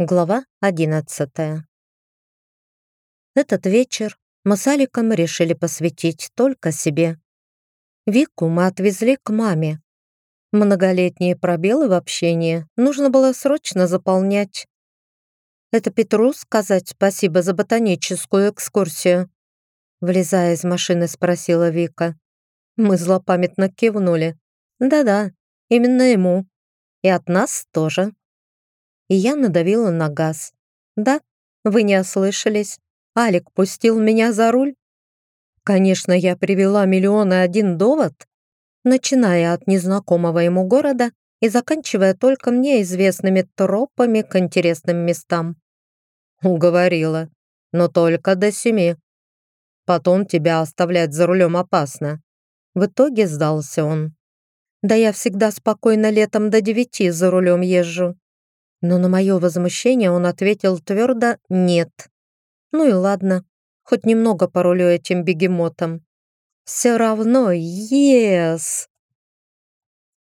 Глава одиннадцатая. Этот вечер мы с Аликом решили посвятить только себе. Вику мы отвезли к маме. Многолетние пробелы в общении нужно было срочно заполнять. Это Петру сказать спасибо за ботаническую экскурсию. Влезая из машины, спросила Вика. Мы злопамятно кивнули. Да-да, именно ему. И от нас тоже и я надавила на газ. «Да, вы не ослышались. Алик пустил меня за руль?» Конечно, я привела миллион и один довод, начиная от незнакомого ему города и заканчивая только мне известными тропами к интересным местам. Уговорила, но только до семи. Потом тебя оставлять за рулем опасно. В итоге сдался он. Да я всегда спокойно летом до девяти за рулем езжу но на мое возмущение он ответил твердо «нет». Ну и ладно, хоть немного порулю этим бегемотом. Все равно ес.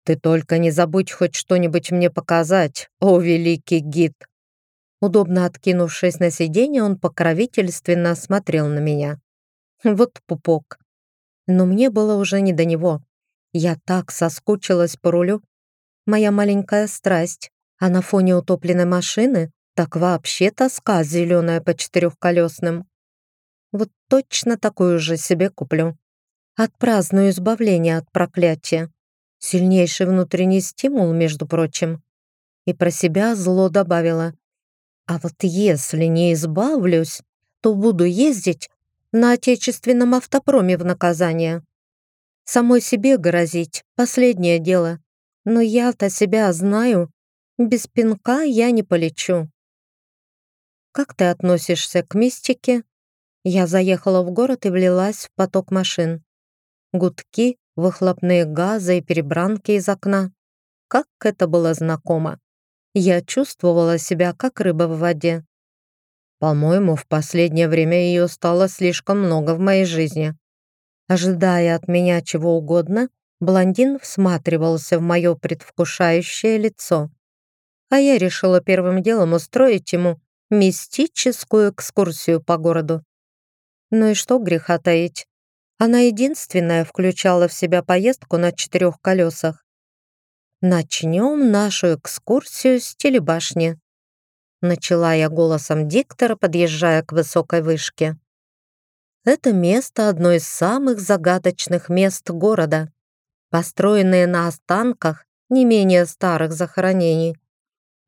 Ты только не забудь хоть что-нибудь мне показать, о великий гид. Удобно откинувшись на сиденье, он покровительственно смотрел на меня. Вот пупок. Но мне было уже не до него. Я так соскучилась по рулю. Моя маленькая страсть. А на фоне утопленной машины так вообще тоска зеленая по четырехколесным. Вот точно такую же себе куплю. Отпраздную избавление от проклятия. Сильнейший внутренний стимул, между прочим. И про себя зло добавила. А вот если не избавлюсь, то буду ездить на отечественном автопроме в наказание. Самой себе грозить — последнее дело. Но я-то себя знаю без пинка я не полечу. Как ты относишься к мистике? Я заехала в город и влилась в поток машин. Гудки, выхлопные газы и перебранки из окна. Как это было знакомо. Я чувствовала себя как рыба в воде. По-моему, в последнее время ее стало слишком много в моей жизни. Ожидая от меня чего угодно, блондин всматривался в мое предвкушающее лицо а я решила первым делом устроить ему мистическую экскурсию по городу. Ну и что греха таить? Она единственная включала в себя поездку на четырех колесах. «Начнем нашу экскурсию с телебашни», начала я голосом диктора, подъезжая к высокой вышке. Это место одно из самых загадочных мест города, построенное на останках не менее старых захоронений.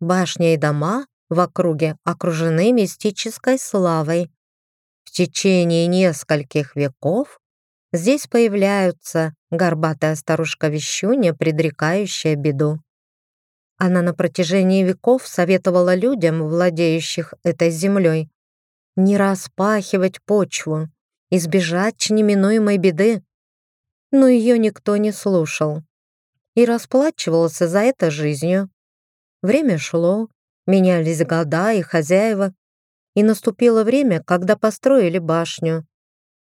Башня и дома в округе окружены мистической славой. В течение нескольких веков здесь появляются горбатая старушка-вещунья, предрекающая беду. Она на протяжении веков советовала людям, владеющих этой землей, не распахивать почву, избежать неминуемой беды. Но ее никто не слушал и расплачивался за это жизнью. Время шло, менялись года и хозяева, и наступило время, когда построили башню.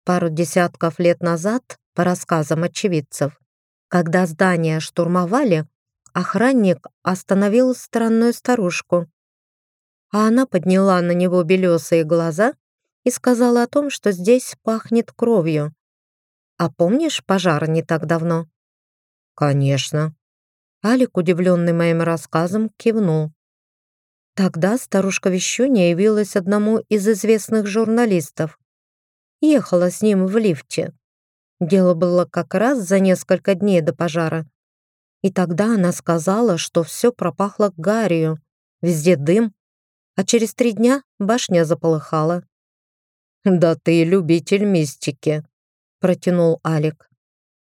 Пару десятков лет назад, по рассказам очевидцев, когда здание штурмовали, охранник остановил странную старушку. А она подняла на него белесые глаза и сказала о том, что здесь пахнет кровью. «А помнишь пожар не так давно?» «Конечно», Алик, удивленный моим рассказом, кивнул. Тогда старушка Вещуня явилась одному из известных журналистов. Ехала с ним в лифте. Дело было как раз за несколько дней до пожара. И тогда она сказала, что все пропахло гарью, везде дым, а через три дня башня заполыхала. «Да ты любитель мистики», — протянул Алик.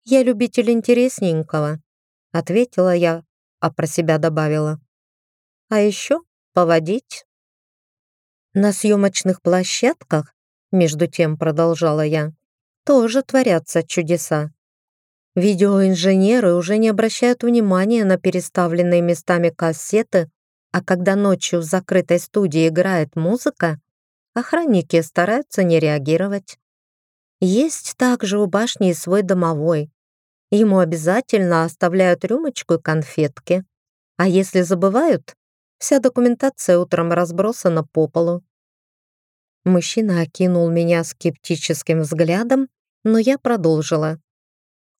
«Я любитель интересненького», Ответила я, а про себя добавила. А еще поводить. На съемочных площадках, между тем продолжала я, тоже творятся чудеса. Видеоинженеры уже не обращают внимания на переставленные местами кассеты, а когда ночью в закрытой студии играет музыка, охранники стараются не реагировать. Есть также у башни свой домовой, Ему обязательно оставляют рюмочку и конфетки. А если забывают, Вся документация утром разбросана по полу. Мужчина окинул меня скептическим взглядом, но я продолжила.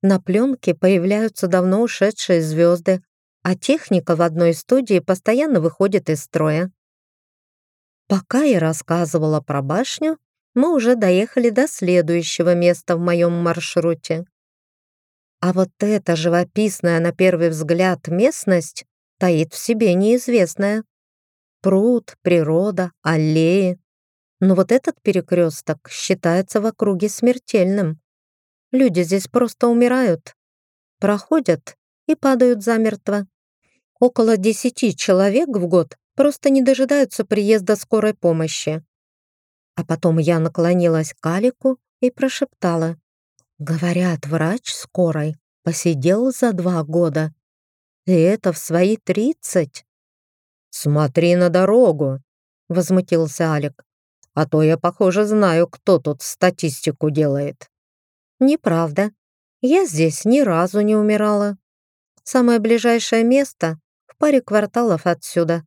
На пленке появляются давно ушедшие звезды, а техника в одной студии постоянно выходит из строя. Пока я рассказывала про башню, мы уже доехали до следующего места в моем маршруте. А вот эта живописная на первый взгляд местность таит в себе неизвестное. Пруд, природа, аллеи, но вот этот перекресток считается в округе смертельным. Люди здесь просто умирают. Проходят и падают замертво. Около десяти человек в год просто не дожидаются приезда скорой помощи. А потом я наклонилась к Алику и прошептала. Говорят, врач скорой посидел за два года. И это в свои тридцать. «Смотри на дорогу», — возмутился Алик. А то я, похоже, знаю, кто тут статистику делает. Неправда. Я здесь ни разу не умирала. Самое ближайшее место в паре кварталов отсюда.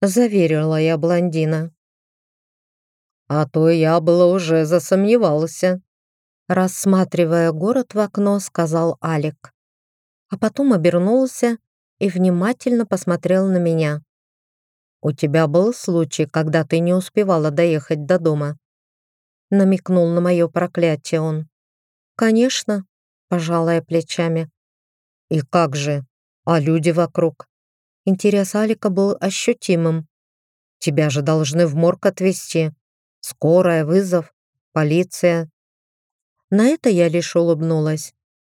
Заверила я блондина. А то я было уже засомневался. Рассматривая город в окно, сказал Алик. А потом обернулся и внимательно посмотрел на меня. «У тебя был случай, когда ты не успевала доехать до дома?» Намекнул на мое проклятие он. «Конечно», — пожалая плечами. «И как же? А люди вокруг?» Интерес Алика был ощутимым. «Тебя же должны в морг отвезти. Скорая, вызов, полиция». На это я лишь улыбнулась.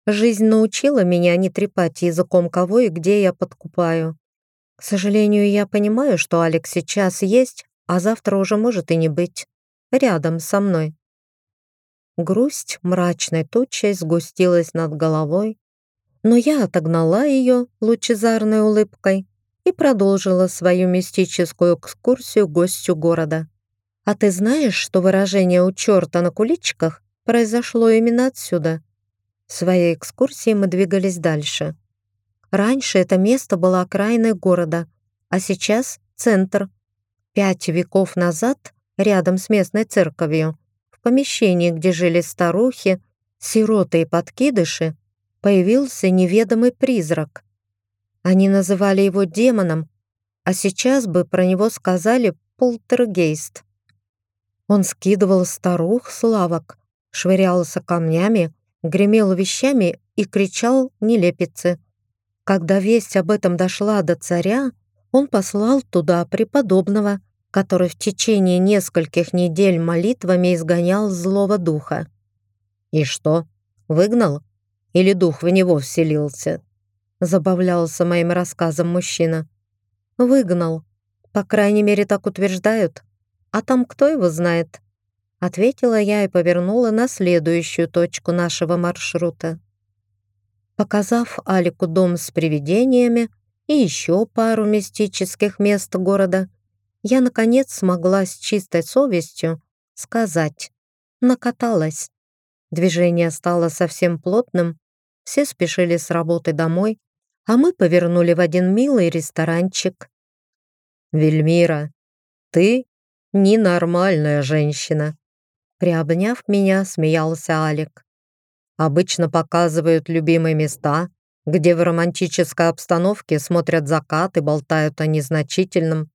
Жизнь научила меня не трепать языком кого и где я подкупаю. К сожалению, я понимаю, что Алекс сейчас есть, а завтра уже может и не быть. Рядом со мной. Грусть мрачной тучей сгустилась над головой, но я отогнала ее лучезарной улыбкой и продолжила свою мистическую экскурсию гостю города. «А ты знаешь, что выражение «у черта на куличках» произошло именно отсюда?» В своей экскурсии мы двигались дальше. Раньше это место было окраиной города, а сейчас центр. Пять веков назад, рядом с местной церковью, в помещении, где жили старухи, сироты и подкидыши, появился неведомый призрак. Они называли его демоном, а сейчас бы про него сказали полтергейст. Он скидывал старух с лавок, швырялся камнями, гремел вещами и кричал нелепицы. Когда весть об этом дошла до царя, он послал туда преподобного, который в течение нескольких недель молитвами изгонял злого духа. «И что, выгнал? Или дух в него вселился?» Забавлялся моим рассказом мужчина. «Выгнал. По крайней мере, так утверждают. А там кто его знает?» Ответила я и повернула на следующую точку нашего маршрута. Показав Алику дом с привидениями и еще пару мистических мест города, я, наконец, смогла с чистой совестью сказать «накаталась». Движение стало совсем плотным, все спешили с работы домой, а мы повернули в один милый ресторанчик. «Вельмира, ты ненормальная женщина», приобняв меня, смеялся Алик. Обычно показывают любимые места, где в романтической обстановке смотрят закат и болтают о незначительном.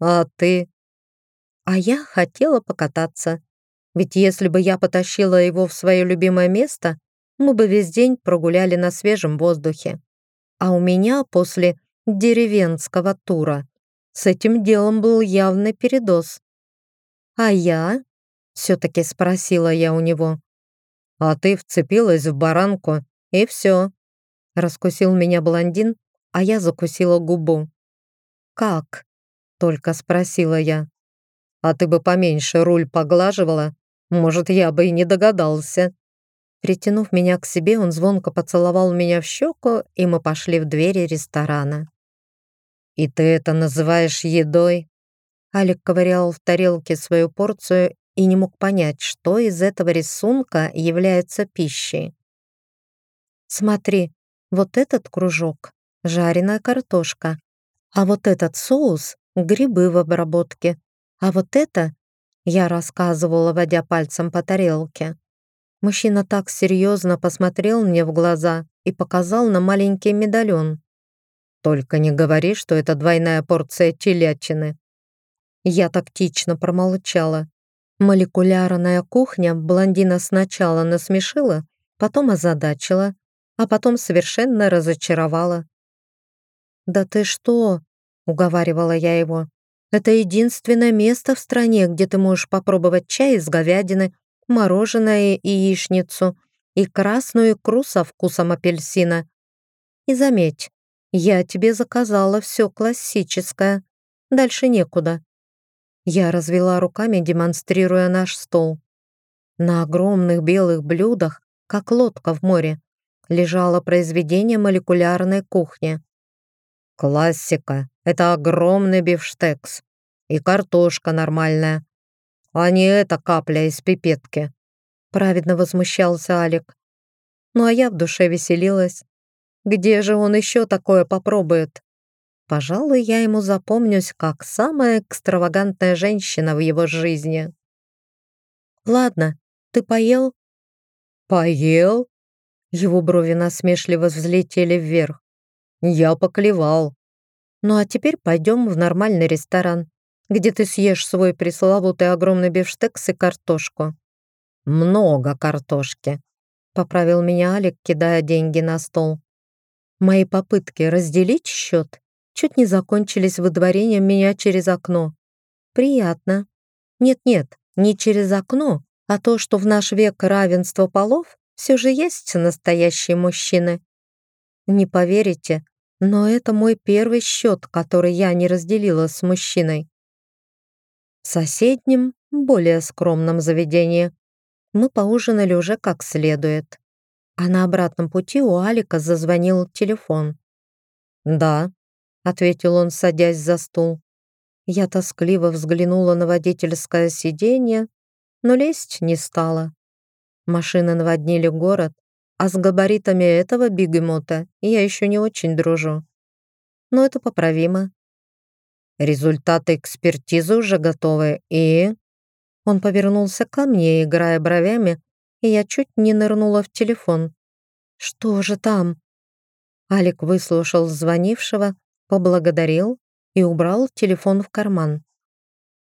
А ты? А я хотела покататься. Ведь если бы я потащила его в свое любимое место, мы бы весь день прогуляли на свежем воздухе. А у меня после деревенского тура с этим делом был явный передоз. «А я?» — все-таки спросила я у него а ты вцепилась в баранку, и все. Раскусил меня блондин, а я закусила губу. «Как?» — только спросила я. «А ты бы поменьше руль поглаживала? Может, я бы и не догадался». Притянув меня к себе, он звонко поцеловал меня в щеку, и мы пошли в двери ресторана. «И ты это называешь едой?» Алик ковырял в тарелке свою порцию и не мог понять, что из этого рисунка является пищей. «Смотри, вот этот кружок — жареная картошка, а вот этот соус грибы в обработке. А вот это, я рассказывала, водя пальцем по тарелке. Мужчина так серьезно посмотрел мне в глаза и показал на маленький медальон. «Только не говори, что это двойная порция телятины». Я тактично промолчала. Молекулярная кухня блондина сначала насмешила, потом озадачила, а потом совершенно разочаровала. «Да ты что?» — уговаривала я его. «Это единственное место в стране, где ты можешь попробовать чай из говядины, мороженое и яичницу и красную икру со вкусом апельсина. И заметь, я тебе заказала все классическое. Дальше некуда». Я развела руками, демонстрируя наш стол. На огромных белых блюдах, как лодка в море, лежало произведение молекулярной кухни. Классика — это огромный бифштекс и картошка нормальная, а не эта капля из пипетки. Праведно возмущался Алик. Ну а я в душе веселилась. Где же он еще такое попробует? Пожалуй, я ему запомнюсь как самая экстравагантная женщина в его жизни. Ладно, ты поел? Поел? Его брови насмешливо взлетели вверх. Я поклевал. Ну а теперь пойдем в нормальный ресторан, где ты съешь свой пресловутый огромный бифштекс и картошку. Много картошки, поправил меня Алик, кидая деньги на стол. Мои попытки разделить счет чуть не закончились выдворением меня через окно. Приятно. Нет-нет, не через окно, а то, что в наш век равенства полов все же есть настоящие мужчины. Не поверите, но это мой первый счет, который я не разделила с мужчиной. В соседнем, более скромном заведении мы поужинали уже как следует. А на обратном пути у Алика зазвонил телефон. «Да», — ответил он, садясь за стул. Я тоскливо взглянула на водительское сиденье, но лезть не стала. Машины наводнили город, а с габаритами этого бигемота я еще не очень дружу. Но это поправимо. Результаты экспертизы уже готовы, и... Он повернулся ко мне, играя бровями, и я чуть не нырнула в телефон. «Что же там?» Алик выслушал звонившего, поблагодарил и убрал телефон в карман.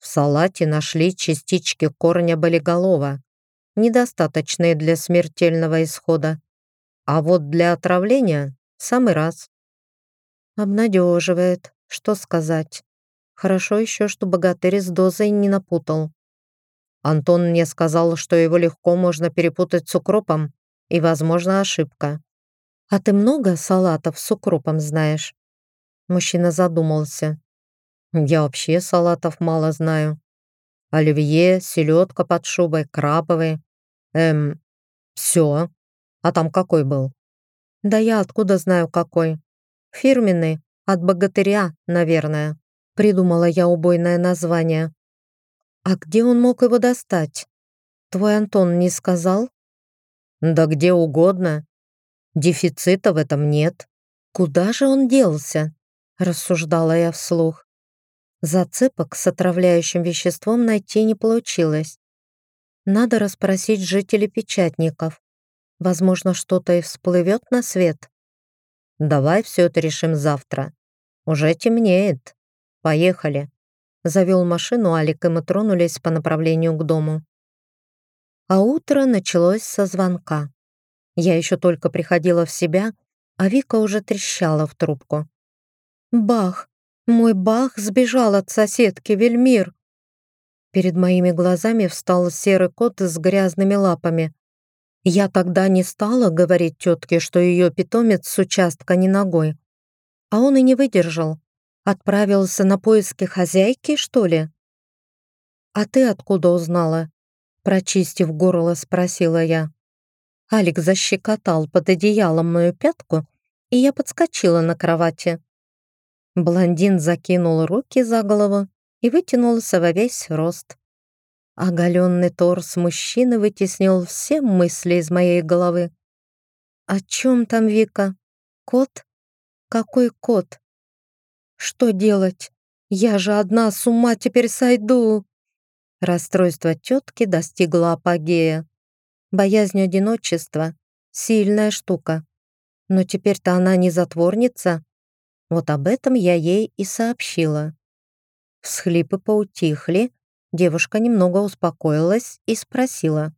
В салате нашли частички корня болиголова недостаточные для смертельного исхода. А вот для отравления — самый раз. Обнадеживает, что сказать. Хорошо еще, что богатырь с дозой не напутал. Антон мне сказал, что его легко можно перепутать с укропом, и, возможно, ошибка. «А ты много салатов с укропом знаешь?» Мужчина задумался. «Я вообще салатов мало знаю. Оливье, селедка под шубой, крабовый. Эм, все. А там какой был? Да я откуда знаю какой? Фирменный, от богатыря, наверное. Придумала я убойное название. А где он мог его достать? Твой Антон не сказал? Да где угодно. Дефицита в этом нет. Куда же он делся? Рассуждала я вслух. Зацепок с отравляющим веществом найти не получилось. Надо расспросить жителей печатников. Возможно, что-то и всплывет на свет. Давай все это решим завтра. Уже темнеет. Поехали. Завел машину Алик, и мы тронулись по направлению к дому. А утро началось со звонка. Я еще только приходила в себя, а Вика уже трещала в трубку. «Бах! Мой Бах сбежал от соседки Вельмир!» Перед моими глазами встал серый кот с грязными лапами. Я тогда не стала говорить тетке, что ее питомец с участка не ногой. А он и не выдержал. Отправился на поиски хозяйки, что ли? «А ты откуда узнала?» Прочистив горло, спросила я. Алик защекотал под одеялом мою пятку, и я подскочила на кровати. Блондин закинул руки за голову и вытянулся во весь рост. Оголенный торс мужчины вытеснил все мысли из моей головы. «О чем там Вика? Кот? Какой кот? Что делать? Я же одна с ума теперь сойду!» Расстройство тетки достигло апогея. Боязнь одиночества — сильная штука. Но теперь-то она не затворница. Вот об этом я ей и сообщила. Всхлипы поутихли, девушка немного успокоилась и спросила.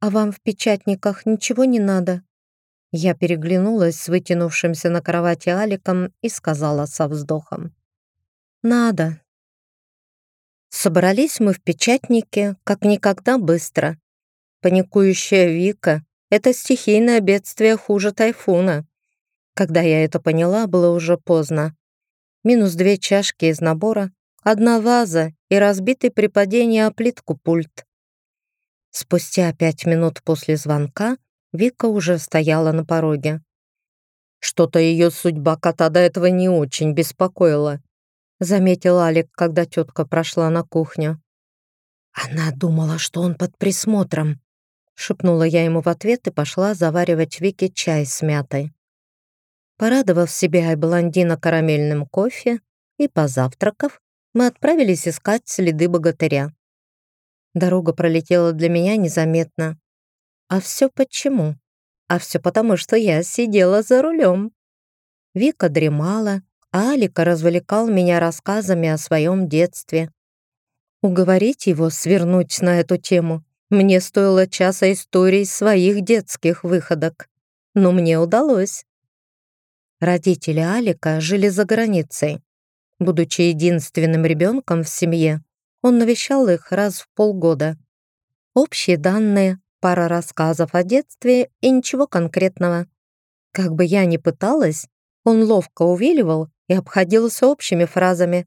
«А вам в печатниках ничего не надо?» Я переглянулась с вытянувшимся на кровати Аликом и сказала со вздохом. «Надо». Собрались мы в печатнике как никогда быстро. Паникующая Вика — это стихийное бедствие хуже тайфуна. Когда я это поняла, было уже поздно. Минус две чашки из набора, одна ваза и разбитый при падении о плитку пульт. Спустя пять минут после звонка Вика уже стояла на пороге. Что-то ее судьба кота до этого не очень беспокоила, заметил Алик, когда тетка прошла на кухню. Она думала, что он под присмотром, шепнула я ему в ответ и пошла заваривать Вике чай с мятой. Порадовав себя и блондина карамельным кофе и позавтракав, мы отправились искать следы богатыря. Дорога пролетела для меня незаметно. А все почему? А все потому, что я сидела за рулем. Вика дремала, а Алика развлекал меня рассказами о своем детстве. Уговорить его свернуть на эту тему мне стоило часа историй своих детских выходок. Но мне удалось. Родители Алика жили за границей. Будучи единственным ребенком в семье, он навещал их раз в полгода. Общие данные пара рассказов о детстве и ничего конкретного. Как бы я ни пыталась, он ловко увиливал и обходился общими фразами.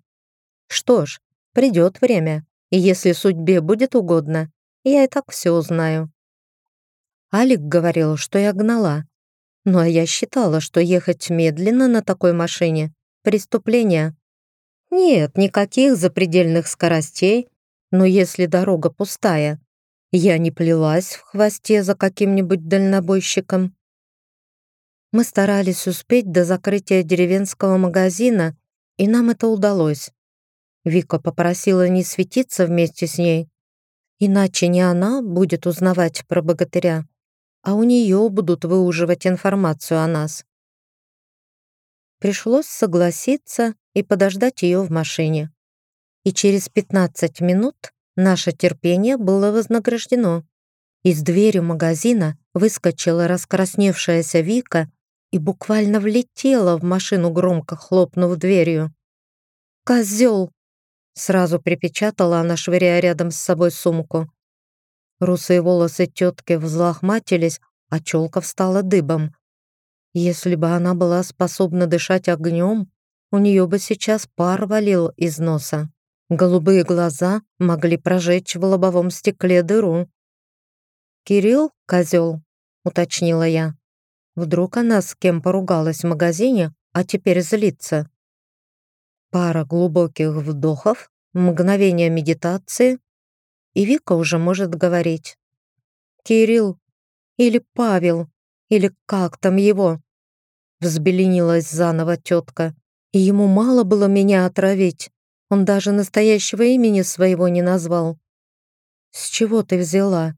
Что ж, придет время, и если судьбе будет угодно, я и так все узнаю. Алик говорил, что я гнала. Но я считала, что ехать медленно на такой машине — преступление. Нет, никаких запредельных скоростей, но если дорога пустая, я не плелась в хвосте за каким-нибудь дальнобойщиком. Мы старались успеть до закрытия деревенского магазина, и нам это удалось. Вика попросила не светиться вместе с ней, иначе не она будет узнавать про богатыря, а у нее будут выуживать информацию о нас. Пришлось согласиться и подождать ее в машине. И через 15 минут Наше терпение было вознаграждено. Из двери магазина выскочила раскрасневшаяся Вика и буквально влетела в машину, громко хлопнув дверью. «Козел!» Сразу припечатала она, швыряя рядом с собой сумку. Русые волосы тетки взлохматились, а челка встала дыбом. Если бы она была способна дышать огнем, у нее бы сейчас пар валил из носа. Голубые глаза могли прожечь в лобовом стекле дыру. «Кирилл, козел», — уточнила я. Вдруг она с кем поругалась в магазине, а теперь злится. Пара глубоких вдохов, мгновение медитации, и Вика уже может говорить. «Кирилл или Павел, или как там его?» Взбеленилась заново тетка, и ему мало было меня отравить. Он даже настоящего имени своего не назвал. «С чего ты взяла?»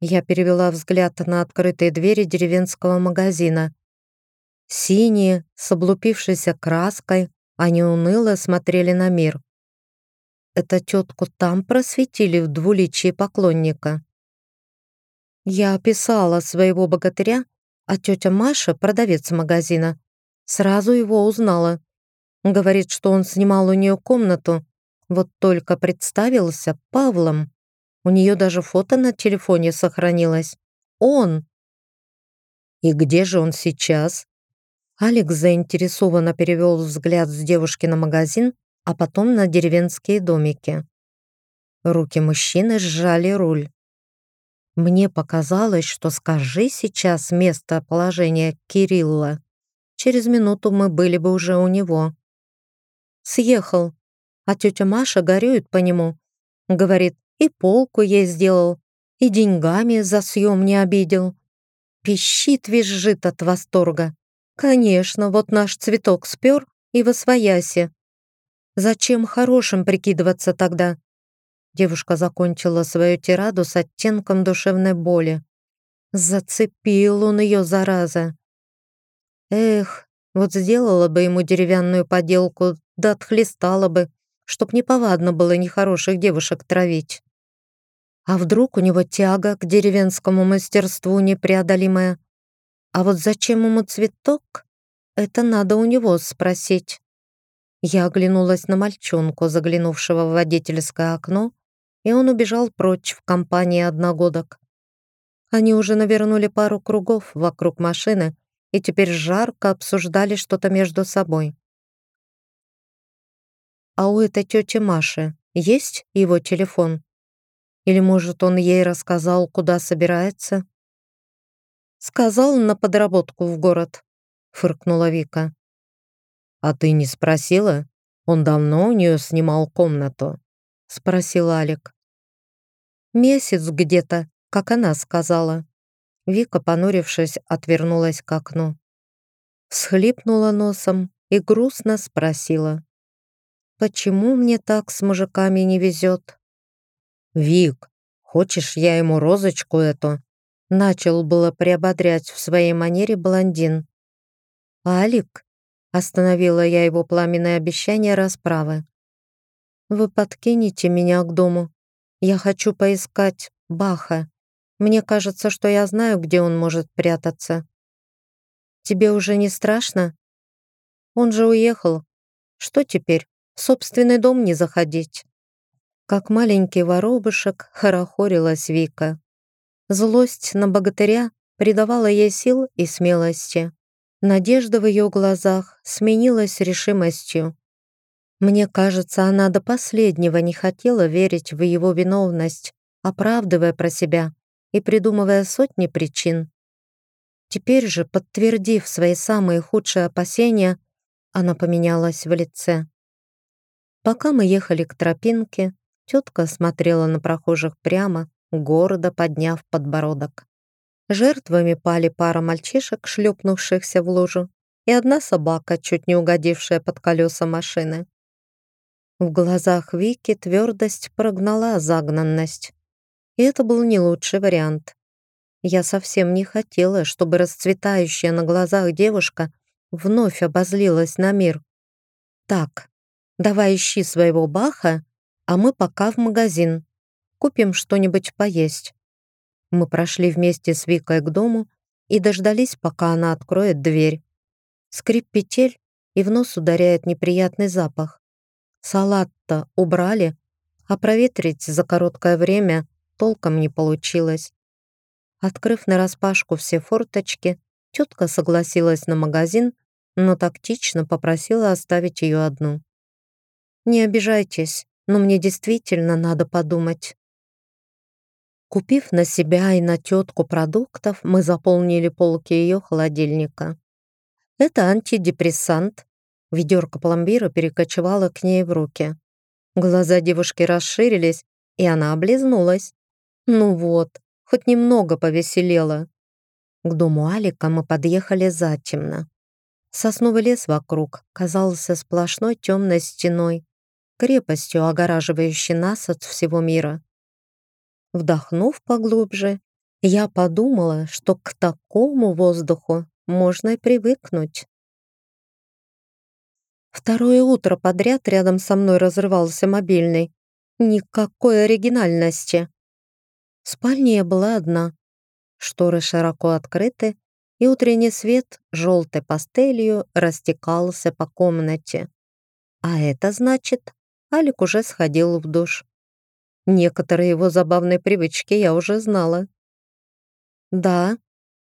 Я перевела взгляд на открытые двери деревенского магазина. Синие, с облупившейся краской, они уныло смотрели на мир. Это тетку там просветили в двуличии поклонника. Я описала своего богатыря, а тетя Маша, продавец магазина, сразу его узнала. Говорит, что он снимал у нее комнату, вот только представился Павлом. У нее даже фото на телефоне сохранилось. Он! И где же он сейчас? Алекс заинтересованно перевел взгляд с девушки на магазин, а потом на деревенские домики. Руки мужчины сжали руль. Мне показалось, что скажи сейчас местоположение Кирилла. Через минуту мы были бы уже у него. Съехал. А тетя Маша горюет по нему. Говорит, и полку ей сделал, и деньгами за съем не обидел. Пищит, визжит от восторга. Конечно, вот наш цветок спер и восвояси. Зачем хорошим прикидываться тогда? Девушка закончила свою тираду с оттенком душевной боли. Зацепил он ее, зараза. Эх, вот сделала бы ему деревянную поделку, да отхлестала бы, чтоб неповадно было нехороших девушек травить. А вдруг у него тяга к деревенскому мастерству непреодолимая? А вот зачем ему цветок? Это надо у него спросить. Я оглянулась на мальчонку, заглянувшего в водительское окно, и он убежал прочь в компании одногодок. Они уже навернули пару кругов вокруг машины и теперь жарко обсуждали что-то между собой. «А у этой тети Маши есть его телефон? Или, может, он ей рассказал, куда собирается?» «Сказал на подработку в город», — фыркнула Вика. «А ты не спросила? Он давно у нее снимал комнату?» — спросил Алик. «Месяц где-то, как она сказала». Вика, понурившись, отвернулась к окну. Схлипнула носом и грустно спросила. «Почему мне так с мужиками не везет?» «Вик, хочешь, я ему розочку эту Начал было приободрять в своей манере блондин. «Алик?» — остановила я его пламенное обещание расправы. «Вы подкинете меня к дому. Я хочу поискать Баха. Мне кажется, что я знаю, где он может прятаться. Тебе уже не страшно? Он же уехал. Что теперь? В собственный дом не заходить?» Как маленький воробышек хорохорилась Вика. Злость на богатыря придавала ей сил и смелости. Надежда в ее глазах сменилась решимостью. Мне кажется, она до последнего не хотела верить в его виновность, оправдывая про себя и придумывая сотни причин. Теперь же, подтвердив свои самые худшие опасения, она поменялась в лице. Пока мы ехали к тропинке, тетка смотрела на прохожих прямо, гордо подняв подбородок. Жертвами пали пара мальчишек, шлепнувшихся в лужу, и одна собака, чуть не угодившая под колеса машины. В глазах Вики твердость прогнала загнанность. И это был не лучший вариант. Я совсем не хотела, чтобы расцветающая на глазах девушка вновь обозлилась на мир. «Так, давай ищи своего Баха, а мы пока в магазин. Купим что-нибудь поесть». Мы прошли вместе с Викой к дому и дождались, пока она откроет дверь. Скрип петель, и в нос ударяет неприятный запах. Салат-то убрали, а проветрить за короткое время толком не получилось. Открыв нараспашку все форточки, тетка согласилась на магазин, но тактично попросила оставить ее одну. «Не обижайтесь, но мне действительно надо подумать». Купив на себя и на тетку продуктов, мы заполнили полки ее холодильника. Это антидепрессант. Ведерко пломбира перекочевало к ней в руки. Глаза девушки расширились, и она облизнулась. Ну вот, хоть немного повеселела. К дому Алика мы подъехали затемно. Сосновый лес вокруг казался сплошной темной стеной, крепостью, огораживающей нас от всего мира. Вдохнув поглубже, я подумала, что к такому воздуху можно и привыкнуть. Второе утро подряд рядом со мной разрывался мобильный. Никакой оригинальности. В спальне я была одна. Шторы широко открыты, и утренний свет желтой пастелью растекался по комнате. А это значит, Алик уже сходил в душ. Некоторые его забавные привычки я уже знала. «Да»,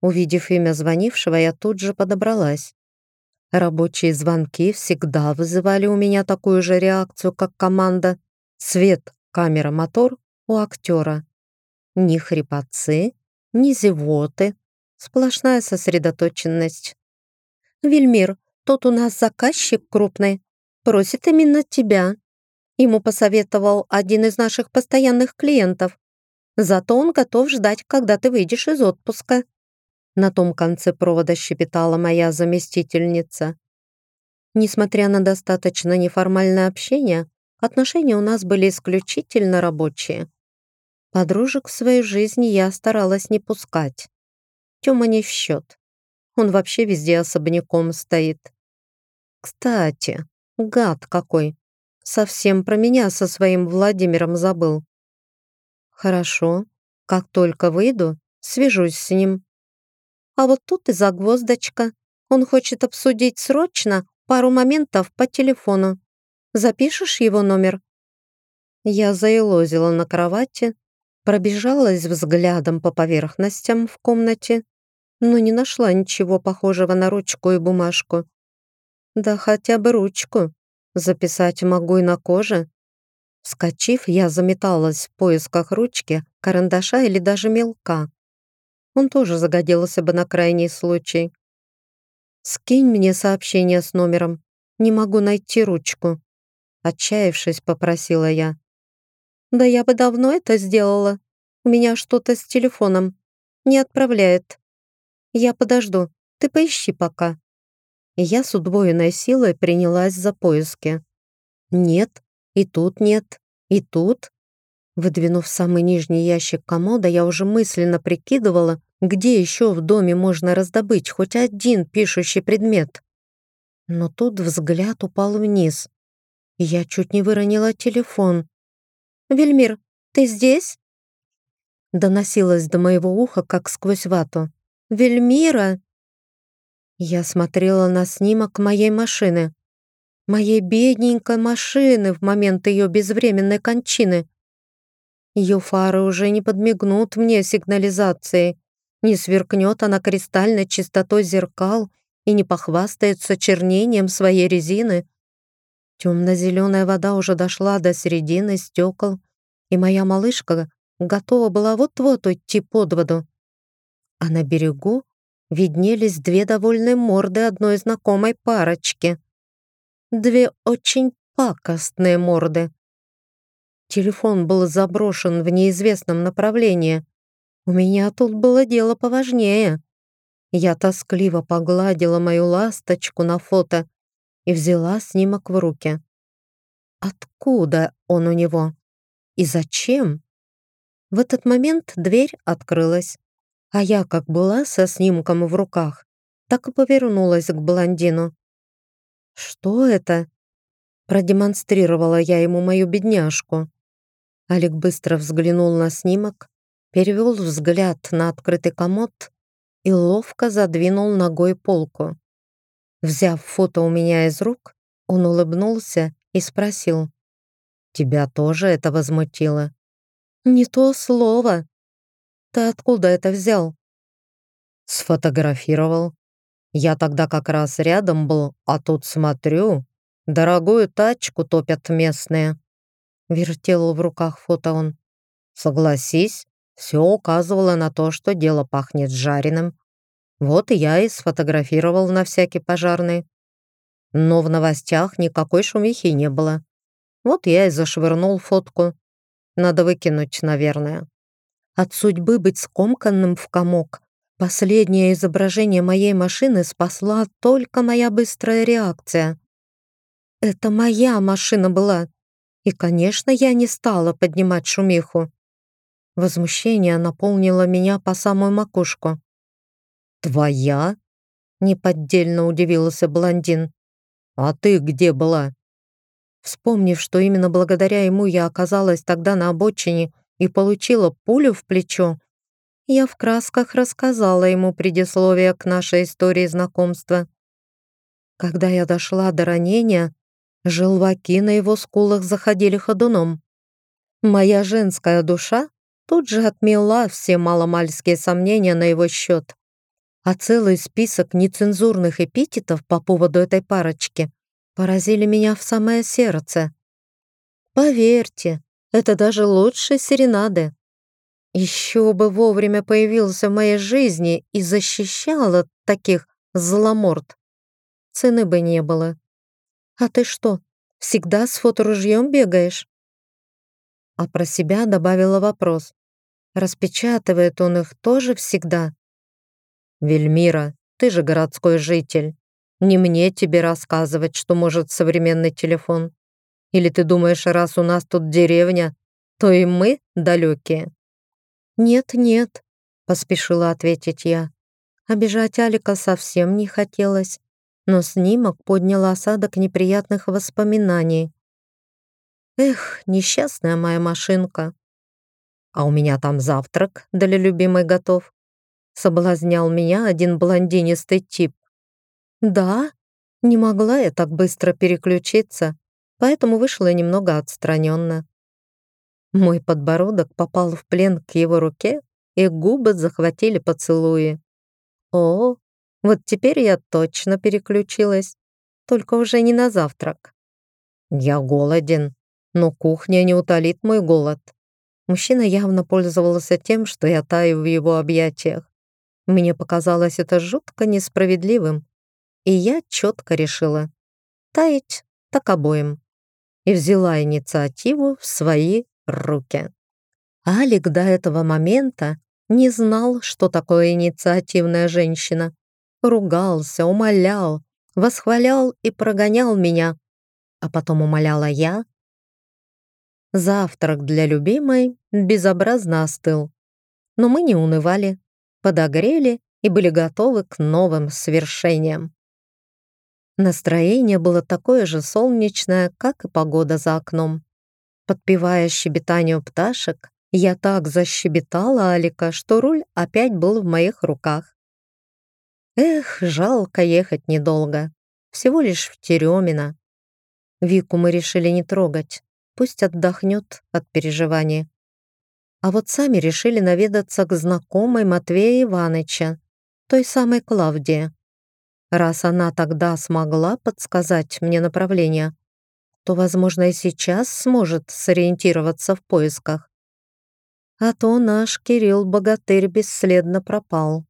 увидев имя звонившего, я тут же подобралась. Рабочие звонки всегда вызывали у меня такую же реакцию, как команда «Свет, камера, мотор» у актера. Ни хрипотцы, ни зевоты, сплошная сосредоточенность. «Вельмир, тот у нас заказчик крупный, просит именно тебя», Ему посоветовал один из наших постоянных клиентов. Зато он готов ждать, когда ты выйдешь из отпуска». На том конце провода щепетала моя заместительница. Несмотря на достаточно неформальное общение, отношения у нас были исключительно рабочие. Подружек в свою жизнь я старалась не пускать. Тёма не в счет. Он вообще везде особняком стоит. Кстати, гад какой. Совсем про меня со своим Владимиром забыл. Хорошо, как только выйду, свяжусь с ним. А вот тут и загвоздочка. Он хочет обсудить срочно пару моментов по телефону. Запишешь его номер?» Я заелозила на кровати, пробежалась взглядом по поверхностям в комнате, но не нашла ничего похожего на ручку и бумажку. Да хотя бы ручку. Записать могу и на коже. Вскочив, я заметалась в поисках ручки, карандаша или даже мелка. Он тоже загодился бы на крайний случай. «Скинь мне сообщение с номером. Не могу найти ручку». Отчаявшись, попросила я. «Да я бы давно это сделала. У меня что-то с телефоном. Не отправляет. Я подожду. Ты поищи пока». Я с удвоенной силой принялась за поиски. Нет, и тут нет, и тут. Выдвинув самый нижний ящик комода, я уже мысленно прикидывала, где еще в доме можно раздобыть хоть один пишущий предмет. Но тут взгляд упал вниз. Я чуть не выронила телефон. «Вельмир, ты здесь?» Доносилось до моего уха, как сквозь вату. «Вельмира!» Я смотрела на снимок моей машины моей бедненькой машины в момент ее безвременной кончины. Ее фары уже не подмигнут мне сигнализацией, не сверкнет она кристальной чистотой зеркал и не похвастается чернением своей резины. Темно-зеленая вода уже дошла до середины стекол, и моя малышка готова была вот-вот уйти под воду. А на берегу виднелись две довольные морды одной знакомой парочки две очень пакостные морды. Телефон был заброшен в неизвестном направлении. У меня тут было дело поважнее. Я тоскливо погладила мою ласточку на фото и взяла снимок в руки. Откуда он у него? И зачем? В этот момент дверь открылась, а я, как была со снимком в руках, так и повернулась к блондину. «Что это?» Продемонстрировала я ему мою бедняжку. Олег быстро взглянул на снимок, перевел взгляд на открытый комод и ловко задвинул ногой полку. Взяв фото у меня из рук, он улыбнулся и спросил. «Тебя тоже это возмутило?» «Не то слово. Ты откуда это взял?» «Сфотографировал. Я тогда как раз рядом был, а тут смотрю, дорогую тачку топят местные. Вертел в руках фото он. Согласись, все указывало на то, что дело пахнет жареным. Вот и я и сфотографировал на всякий пожарный. Но в новостях никакой шумихи не было. Вот я и зашвырнул фотку. Надо выкинуть, наверное. От судьбы быть скомканным в комок Последнее изображение моей машины спасла только моя быстрая реакция. Это моя машина была, и, конечно, я не стала поднимать шумиху. Возмущение наполнило меня по самую макушку. «Твоя?» — неподдельно удивился блондин. «А ты где была?» Вспомнив, что именно благодаря ему я оказалась тогда на обочине и получила пулю в плечо, я в красках рассказала ему предисловие к нашей истории знакомства. Когда я дошла до ранения, желваки на его скулах заходили ходуном. Моя женская душа тут же отмела все маломальские сомнения на его счет. А целый список нецензурных эпитетов по поводу этой парочки поразили меня в самое сердце. Поверьте, это даже лучше серенады. Еще бы вовремя появился в моей жизни и защищал от таких зломорд. Цены бы не было. А ты что, всегда с фоторужьем бегаешь? А про себя добавила вопрос. Распечатывает он их тоже всегда? Вельмира, ты же городской житель. Не мне тебе рассказывать, что может современный телефон. Или ты думаешь, раз у нас тут деревня, то и мы далекие?» «Нет, нет», — поспешила ответить я. Обижать Алика совсем не хотелось, но снимок поднял осадок неприятных воспоминаний. Эх, несчастная моя машинка. А у меня там завтрак для любимой готов. Соблазнял меня один блондинистый тип. Да, не могла я так быстро переключиться, поэтому вышла немного отстраненно. Мой подбородок попал в плен к его руке, и губы захватили поцелуи. О, вот теперь я точно переключилась, только уже не на завтрак. Я голоден, но кухня не утолит мой голод. Мужчина явно пользовался тем, что я таю в его объятиях. Мне показалось это жутко несправедливым, и я четко решила таять так обоим и взяла инициативу в свои руки. Алик до этого момента не знал, что такое инициативная женщина. Ругался, умолял, восхвалял и прогонял меня, а потом умоляла я. Завтрак для любимой безобразно остыл, но мы не унывали, подогрели и были готовы к новым свершениям. Настроение было такое же солнечное, как и погода за окном. Подпевая щебетанию пташек, я так защебетала Алика, что руль опять был в моих руках. Эх, жалко ехать недолго. Всего лишь в Теремино. Вику мы решили не трогать. Пусть отдохнет от переживаний. А вот сами решили наведаться к знакомой Матвея Иваныча, той самой Клавдии. Раз она тогда смогла подсказать мне направление, то, возможно, и сейчас сможет сориентироваться в поисках. А то наш Кирилл-богатырь бесследно пропал.